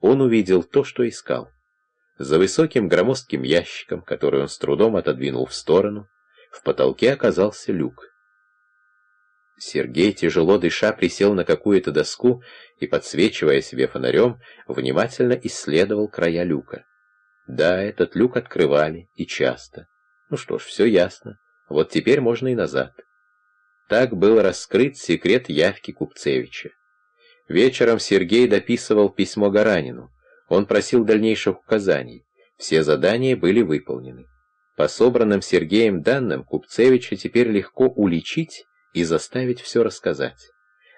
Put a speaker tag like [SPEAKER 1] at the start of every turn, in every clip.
[SPEAKER 1] он увидел то, что искал. За высоким громоздким ящиком, который он с трудом отодвинул в сторону, в потолке оказался люк. Сергей, тяжело дыша, присел на какую-то доску и, подсвечивая себе фонарем, внимательно исследовал края люка. Да, этот люк открывали, и часто. Ну что ж, все ясно. Вот теперь можно и назад. Так был раскрыт секрет явки Купцевича. Вечером Сергей дописывал письмо Гаранину. Он просил дальнейших указаний. Все задания были выполнены. По собранным Сергеем данным Купцевича теперь легко уличить и заставить все рассказать.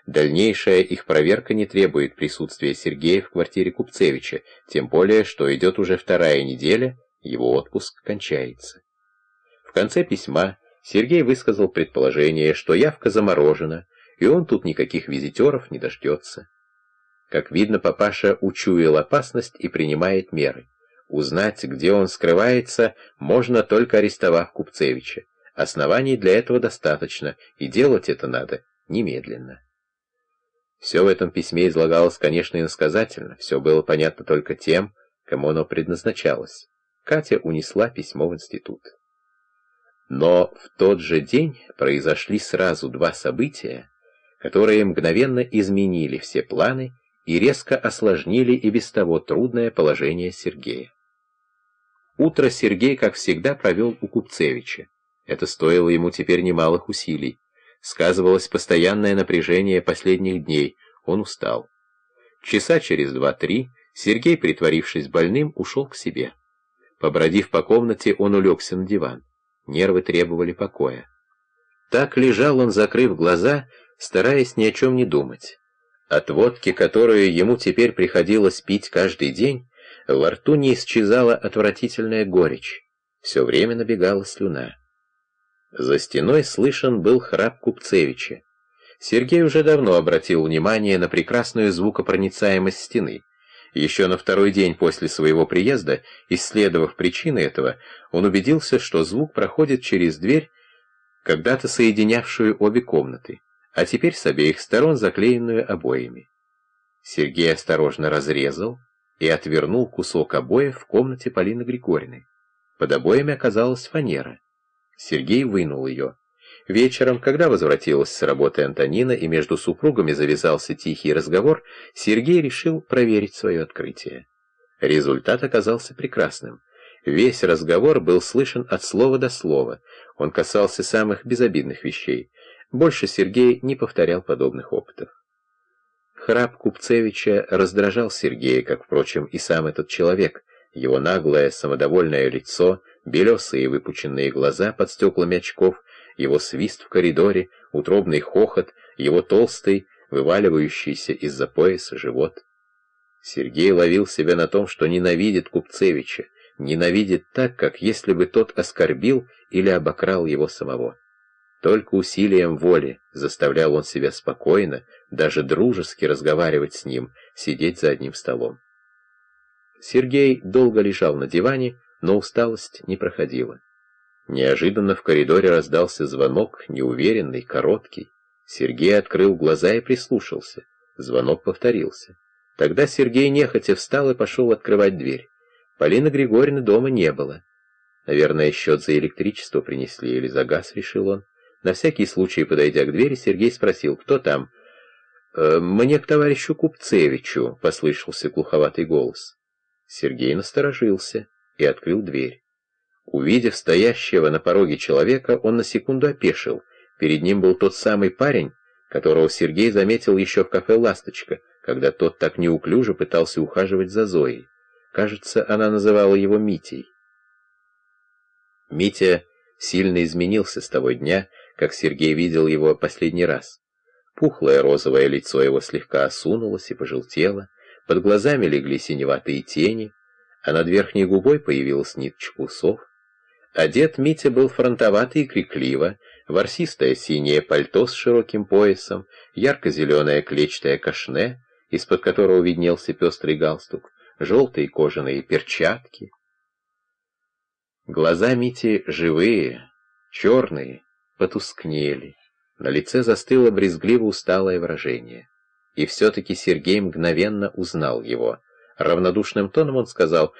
[SPEAKER 1] Дальнейшая их проверка не требует присутствия Сергея в квартире Купцевича, тем более, что идет уже вторая неделя, его отпуск кончается. В конце письма Сергей высказал предположение, что явка заморожена, и он тут никаких визитеров не дождется. Как видно, папаша учуял опасность и принимает меры. Узнать, где он скрывается, можно только арестовав Купцевича. Оснований для этого достаточно, и делать это надо немедленно. Все в этом письме излагалось, конечно, иносказательно, все было понятно только тем, кому оно предназначалось. Катя унесла письмо в институт. Но в тот же день произошли сразу два события, которые мгновенно изменили все планы и резко осложнили и без того трудное положение Сергея. Утро Сергей, как всегда, провел у Купцевича. Это стоило ему теперь немалых усилий. Сказывалось постоянное напряжение последних дней, он устал. Часа через два-три Сергей, притворившись больным, ушел к себе. Побродив по комнате, он улегся на диван. Нервы требовали покоя. Так лежал он, закрыв глаза, стараясь ни о чем не думать. От водки, которую ему теперь приходилось пить каждый день, во рту не исчезала отвратительная горечь. Все время набегала слюна. За стеной слышен был храп Купцевича. Сергей уже давно обратил внимание на прекрасную звукопроницаемость стены. Еще на второй день после своего приезда, исследовав причины этого, он убедился, что звук проходит через дверь, когда-то соединявшую обе комнаты, а теперь с обеих сторон заклеенную обоями. Сергей осторожно разрезал и отвернул кусок обоев в комнате Полины Григорьевны. Под обоями оказалась фанера. Сергей вынул ее. Вечером, когда возвратилась с работы Антонина и между супругами завязался тихий разговор, Сергей решил проверить свое открытие. Результат оказался прекрасным. Весь разговор был слышен от слова до слова. Он касался самых безобидных вещей. Больше Сергей не повторял подобных опытов. Храп Купцевича раздражал Сергея, как, впрочем, и сам этот человек. Его наглое, самодовольное лицо — белесые выпученные глаза под стеклами очков, его свист в коридоре, утробный хохот, его толстый, вываливающийся из-за пояса живот. Сергей ловил себя на том, что ненавидит Купцевича, ненавидит так, как если бы тот оскорбил или обокрал его самого. Только усилием воли заставлял он себя спокойно, даже дружески разговаривать с ним, сидеть за одним столом. Сергей долго лежал на диване, но усталость не проходила. Неожиданно в коридоре раздался звонок, неуверенный, короткий. Сергей открыл глаза и прислушался. Звонок повторился. Тогда Сергей нехотя встал и пошел открывать дверь. Полины Григорьевны дома не было. Наверное, счет за электричество принесли или за газ, решил он. На всякий случай, подойдя к двери, Сергей спросил, кто там. «Э, «Мне к товарищу Купцевичу», — послышался глуховатый голос. Сергей насторожился и открыл дверь. Увидев стоящего на пороге человека, он на секунду опешил. Перед ним был тот самый парень, которого Сергей заметил еще в кафе «Ласточка», когда тот так неуклюже пытался ухаживать за Зоей. Кажется, она называла его Митей. Митя сильно изменился с того дня, как Сергей видел его последний раз. Пухлое розовое лицо его слегка осунулось и пожелтело, под глазами легли синеватые тени, а над верхней губой появилась ниточка усов. Одет Митя был фронтоватый и крикливо, ворсистое синее пальто с широким поясом, ярко-зеленое клетчатое кашне, из-под которого виднелся пестрый галстук, желтые кожаные перчатки. Глаза Мити живые, черные, потускнели. На лице застыло брезгливо усталое выражение. И все-таки Сергей мгновенно узнал его — Равнодушным тоном он сказал,